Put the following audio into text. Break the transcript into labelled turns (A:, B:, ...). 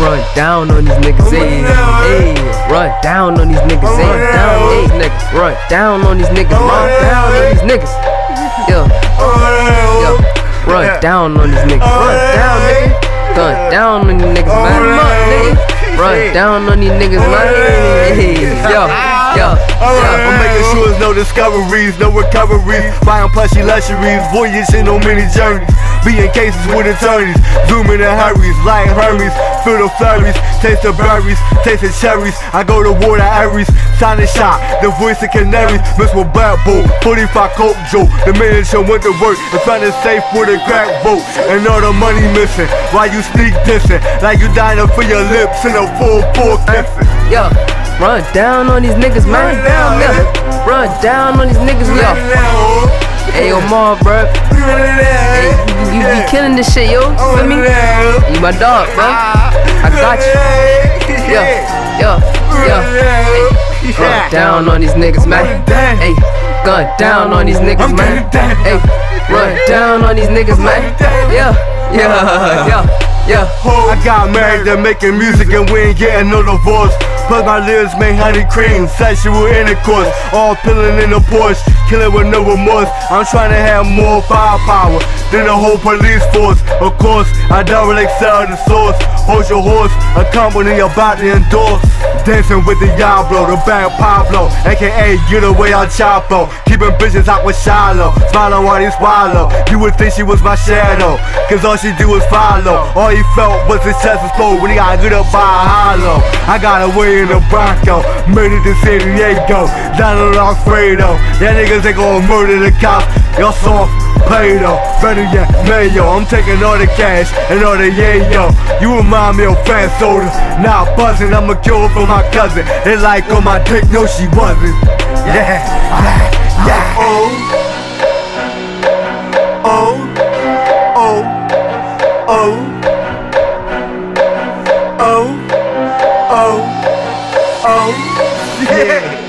A: Run down on these niggas, ayy. Run down on these niggas, ayy. Run down on niggas. Run down on these niggas. Run down on these niggas. Yeah. yeah. Run down on these niggas. Run down, nigga. Run down on these niggas, man. Run down on these niggas, man. Hey, yo yo,
B: I'm making sure there's no discoveries, no recoveries. Buying plushy luxuries, voyaging on many journeys. Be in cases with attorneys, zooming in hurries, like Hermes. Feel the flurries, taste the berries, taste the cherries. I go to war to Aries, sign a shot, the voice of canaries. Mix with bad bull, 45 coke joke. The manager went to work and found a safe with a crack boat. And all the money missing, while you sneak dissing. Like you dying up for your lips in a full, full kissing.
A: Yo, run down on these niggas, man.
B: Run down,
A: Yeah. Run down on these niggas, yo. Hey, yo, Ma, bro. Hey, you, you, you killing this shit, yo. You feel me? You my dog, bro. I got you. Yo, yo, yo. Hey, run down on these niggas, man. Hey, gun down on these niggas, man. Hey, run down on these niggas, man. Yeah, yeah, yeah, yeah.
B: I got married to making music and we ain't getting no divorce. Plus my lips make honey cream, sexual intercourse, all pillin' in the Porsche, killing with no remorse. I'm trying to have more firepower than the whole police force. Of course, I double excel the source. Hold your horse, a company about to endorse. Dancing with the Diablo, the bad Pablo, aka you the way I chapo. Keeping bitches out with Shiloh, smiling while they swallow. You would think she was my shadow, cause all she do is follow. All he felt was his chest explode when he got good up by a hollow. I got away in the Bronco, made it to San Diego, down in Alfredo. Y'all niggas ain't gonna murder the cops, y'all soft. Play-Doh, better yet, mayo. I'm taking all the cash and all the yayo. You remind me of fan soda. Now nah, buzzing, I'ma kill for my cousin. They like on my dick, no, she wasn't. Yeah, yeah, yeah. Oh, oh, oh, oh, oh, oh, oh, yeah.